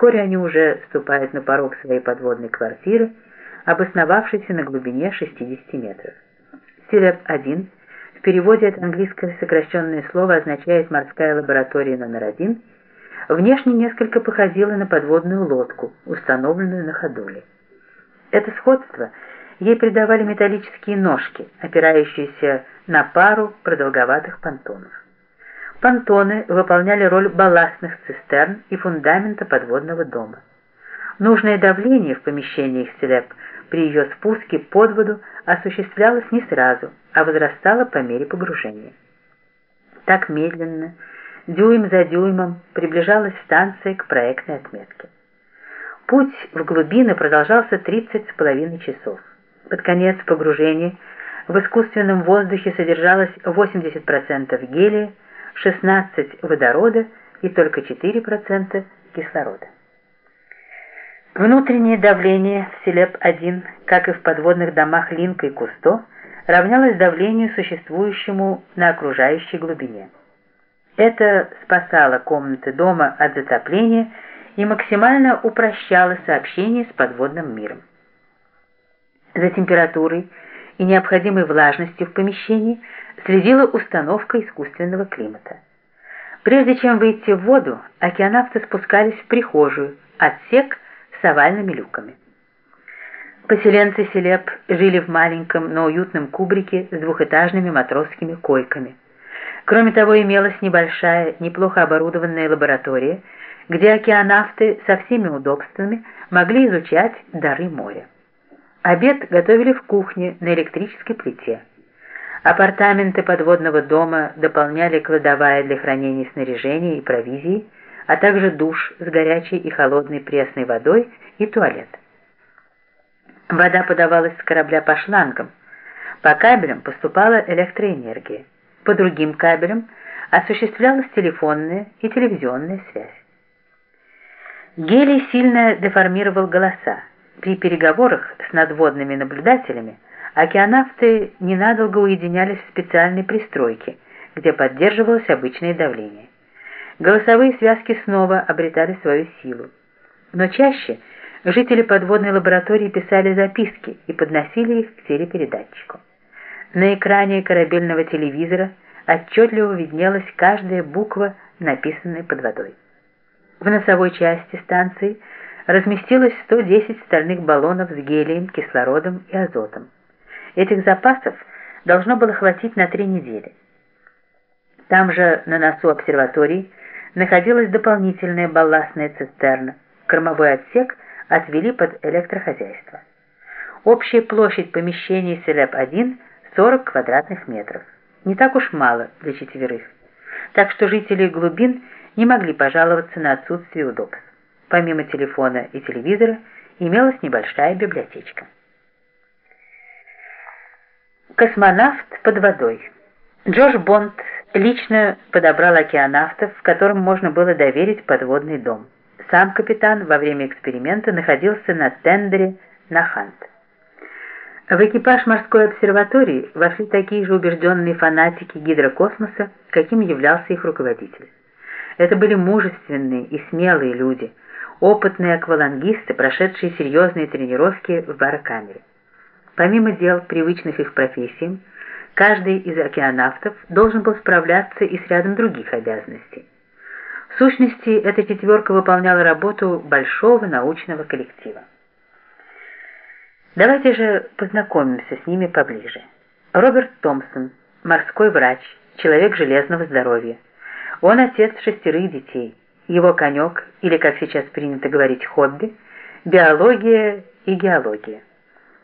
Вскоре они уже ступают на порог своей подводной квартиры, обосновавшейся на глубине 60 метров. Силеп-1 в переводе от английского сокращенное слово означает «морская лаборатория номер один», внешне несколько походила на подводную лодку, установленную на ходуле. Это сходство ей придавали металлические ножки, опирающиеся на пару продолговатых понтонов. Понтоны выполняли роль балластных цистерн и фундамента подводного дома. Нужное давление в помещениях Селеп при ее спуске под воду осуществлялось не сразу, а возрастало по мере погружения. Так медленно, дюйм за дюймом, приближалась станция к проектной отметке. Путь в глубины продолжался 30 с половиной часов. Под конец погружения в искусственном воздухе содержалось 80% гелия, 16% водорода и только 4% кислорода. Внутреннее давление в Селеп-1, как и в подводных домах Линка и Кусто, равнялось давлению, существующему на окружающей глубине. Это спасало комнаты дома от затопления и максимально упрощало сообщение с подводным миром. За температурой и необходимой влажностью в помещении следила установка искусственного климата. Прежде чем выйти в воду, океанавты спускались в прихожую, отсек с овальными люками. Поселенцы Селеп жили в маленьком, но уютном кубрике с двухэтажными матросскими койками. Кроме того, имелась небольшая, неплохо оборудованная лаборатория, где океанавты со всеми удобствами могли изучать дары моря. Обед готовили в кухне на электрической плите. Апартаменты подводного дома дополняли кладовая для хранения снаряжения и провизии, а также душ с горячей и холодной пресной водой и туалет. Вода подавалась с корабля по шлангам. По кабелям поступала электроэнергия. По другим кабелям осуществлялась телефонная и телевизионная связь. Гелий сильно деформировал голоса. При переговорах с надводными наблюдателями океанавты ненадолго уединялись в специальной пристройке, где поддерживалось обычное давление. Голосовые связки снова обретали свою силу. Но чаще жители подводной лаборатории писали записки и подносили их к телепередатчику. На экране корабельного телевизора отчетливо виднелась каждая буква, написанная под водой. В носовой части станции – разместилось 110 стальных баллонов с гелием, кислородом и азотом. Этих запасов должно было хватить на три недели. Там же, на носу обсерватории, находилась дополнительная балластная цистерна. Кормовой отсек отвели под электрохозяйство. Общая площадь помещений СЛЭП-1 – 40 квадратных метров. Не так уж мало для четверых. Так что жители глубин не могли пожаловаться на отсутствие удобств. Помимо телефона и телевизора имелась небольшая библиотечка. Космонавт под водой. Джордж Бонд лично подобрал океанавтов, которым можно было доверить подводный дом. Сам капитан во время эксперимента находился на тендере на Хант. В экипаж морской обсерватории вошли такие же убежденные фанатики гидрокосмоса, каким являлся их руководитель. Это были мужественные и смелые люди – опытные аквалангисты, прошедшие серьезные тренировки в барокамере. Помимо дел, привычных их профессиям, каждый из океанавтов должен был справляться и с рядом других обязанностей. В сущности, эта четверка выполняла работу большого научного коллектива. Давайте же познакомимся с ними поближе. Роберт Томпсон, морской врач, человек железного здоровья. Он отец шестерых детей. Его конек, или, как сейчас принято говорить, хобби, биология и геология.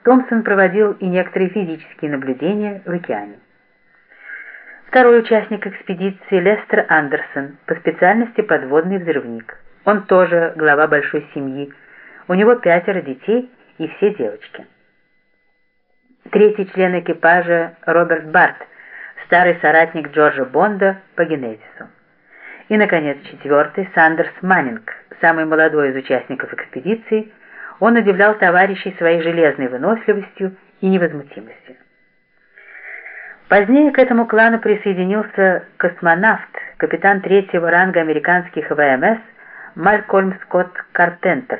Томпсон проводил и некоторые физические наблюдения в океане. Второй участник экспедиции Лестер Андерсон, по специальности подводный взрывник. Он тоже глава большой семьи. У него пятеро детей и все девочки. Третий член экипажа Роберт Барт, старый соратник Джорджа Бонда по генезису. И, наконец, четвертый, Сандерс Маннинг, самый молодой из участников экспедиции, он удивлял товарищей своей железной выносливостью и невозмутимостью. Позднее к этому клану присоединился космонавт, капитан третьего ранга американских ВМС Малькольм Скотт Карпентер,